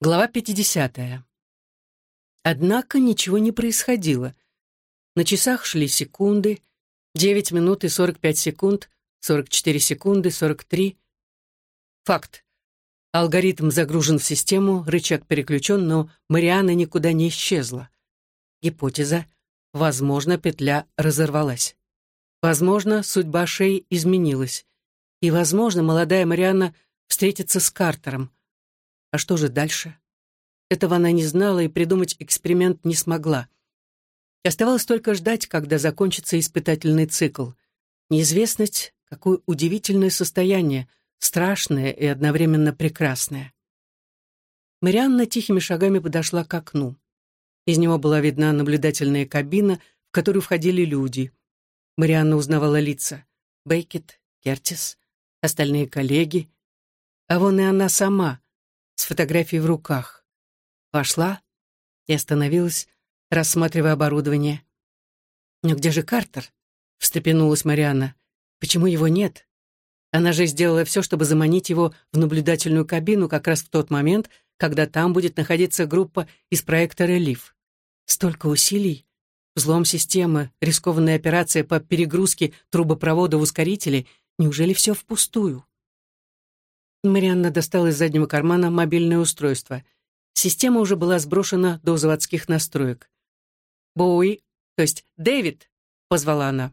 Глава 50. Однако ничего не происходило. На часах шли секунды, 9 минут и 45 секунд, 44 секунды, 43. Факт. Алгоритм загружен в систему, рычаг переключен, но Мариана никуда не исчезла. Гипотеза. Возможно, петля разорвалась. Возможно, судьба шеи изменилась. И, возможно, молодая Марианна встретится с Картером. А что же дальше? Этого она не знала и придумать эксперимент не смогла. Оставалось только ждать, когда закончится испытательный цикл. Неизвестность — какое удивительное состояние, страшное и одновременно прекрасное. Марианна тихими шагами подошла к окну. Из него была видна наблюдательная кабина, в которую входили люди. Марианна узнавала лица. Бейкет, Кертис, остальные коллеги. А вон и она сама, с фотографией в руках. Вошла и остановилась, рассматривая оборудование. «Но где же Картер?» — встрепенулась Марианна. «Почему его нет? Она же сделала все, чтобы заманить его в наблюдательную кабину как раз в тот момент, когда там будет находиться группа из проекта «Релиф». Столько усилий, взлом системы, рискованная операция по перегрузке трубопровода в ускорителе. Неужели все впустую? Марианна достала из заднего кармана мобильное устройство. Система уже была сброшена до заводских настроек. «Боуи, то есть Дэвид», — позвала она.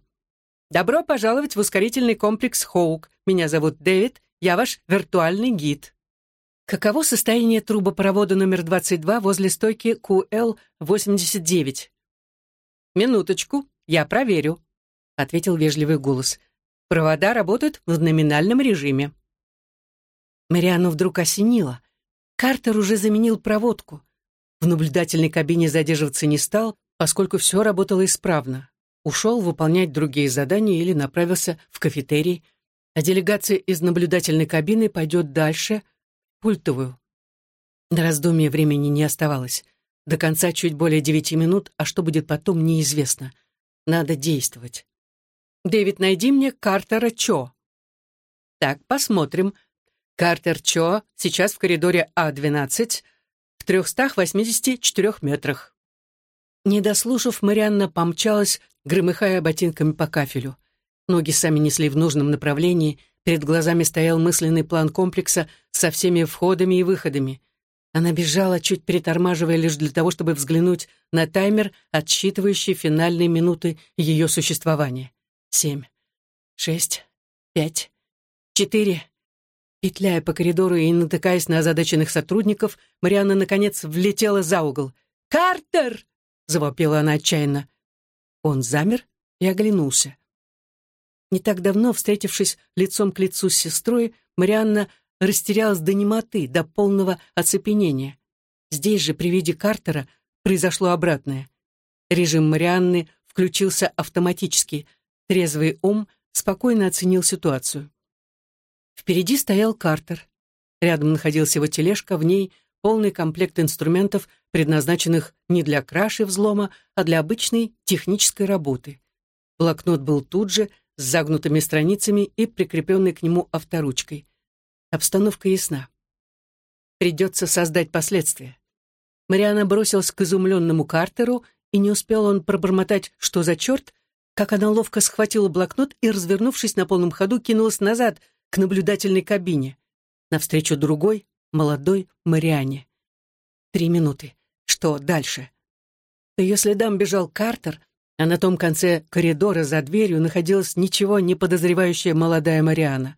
«Добро пожаловать в ускорительный комплекс Хоук. Меня зовут Дэвид, я ваш виртуальный гид». «Каково состояние трубопровода номер 22 возле стойки QL-89?» «Минуточку, я проверю», — ответил вежливый голос. «Провода работают в номинальном режиме». Мариану вдруг осенило. Картер уже заменил проводку. В наблюдательной кабине задерживаться не стал, поскольку все работало исправно. Ушел выполнять другие задания или направился в кафетерий, а делегация из наблюдательной кабины пойдет дальше, пультовую. На раздумье времени не оставалось. До конца чуть более девяти минут, а что будет потом, неизвестно. Надо действовать. «Дэвид, найди мне Картера Чо». «Так, посмотрим», Картер Чо сейчас в коридоре А-12 в 384 метрах. Не дослушав, Марианна помчалась, громыхая ботинками по кафелю. Ноги сами несли в нужном направлении, перед глазами стоял мысленный план комплекса со всеми входами и выходами. Она бежала, чуть перетормаживая лишь для того, чтобы взглянуть на таймер, отсчитывающий финальные минуты ее существования. Семь, шесть, пять, четыре, Петляя по коридору и натыкаясь на озадаченных сотрудников, Марианна, наконец, влетела за угол. «Картер!» — завопила она отчаянно. Он замер и оглянулся. Не так давно, встретившись лицом к лицу с сестрой, Марианна растерялась до немоты, до полного оцепенения. Здесь же, при виде Картера, произошло обратное. Режим Марианны включился автоматически. Трезвый ум спокойно оценил ситуацию. Впереди стоял Картер. Рядом находился его тележка, в ней полный комплект инструментов, предназначенных не для краши взлома, а для обычной технической работы. Блокнот был тут же, с загнутыми страницами и прикрепленный к нему авторучкой. Обстановка ясна. Придется создать последствия. Мариана бросилась к изумленному Картеру, и не успел он пробормотать «что за черт?», как она ловко схватила блокнот и, развернувшись на полном ходу, кинулась назад, к наблюдательной кабине, навстречу другой, молодой Мариане. Три минуты. Что дальше? По ее следам бежал Картер, а на том конце коридора за дверью находилась ничего не подозревающая молодая Мариана.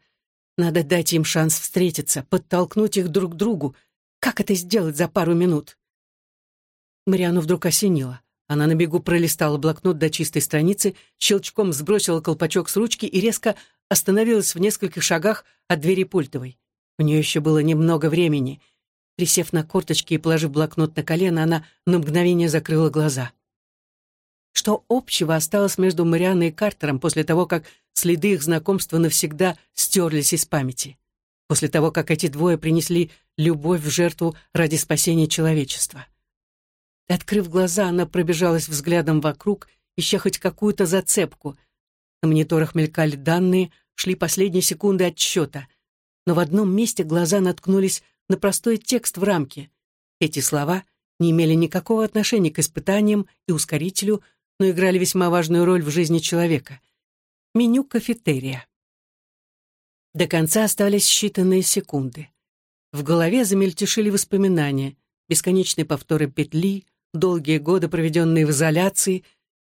Надо дать им шанс встретиться, подтолкнуть их друг к другу. Как это сделать за пару минут? Мариану вдруг осенило. Она на бегу пролистала блокнот до чистой страницы, щелчком сбросила колпачок с ручки и резко остановилась в нескольких шагах от двери пультовой. У нее еще было немного времени. Присев на корточки и положив блокнот на колено, она на мгновение закрыла глаза. Что общего осталось между Марианной и Картером после того, как следы их знакомства навсегда стерлись из памяти? После того, как эти двое принесли любовь в жертву ради спасения человечества? Открыв глаза, она пробежалась взглядом вокруг, ища хоть какую-то зацепку. На мониторах мелькали данные, шли последние секунды отсчета. Но в одном месте глаза наткнулись на простой текст в рамке. Эти слова не имели никакого отношения к испытаниям и ускорителю, но играли весьма важную роль в жизни человека. Меню кафетерия. До конца остались считанные секунды. В голове замельтешили воспоминания, бесконечные повторы петли, долгие годы, проведенные в изоляции,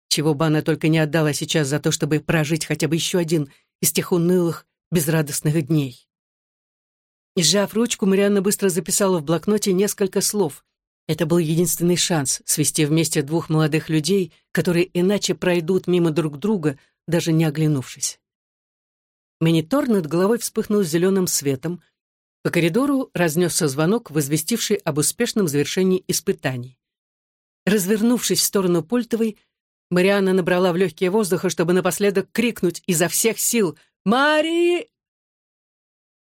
чего бы она только не отдала сейчас за то, чтобы прожить хотя бы еще один из тех унылых, безрадостных дней. Сжав ручку, Марианна быстро записала в блокноте несколько слов. Это был единственный шанс свести вместе двух молодых людей, которые иначе пройдут мимо друг друга, даже не оглянувшись. Монитор над головой вспыхнул зеленым светом. По коридору разнесся звонок, возвестивший об успешном завершении испытаний. Развернувшись в сторону пультовой, Марианна набрала в легкие воздуха, чтобы напоследок крикнуть изо всех сил «Мари!»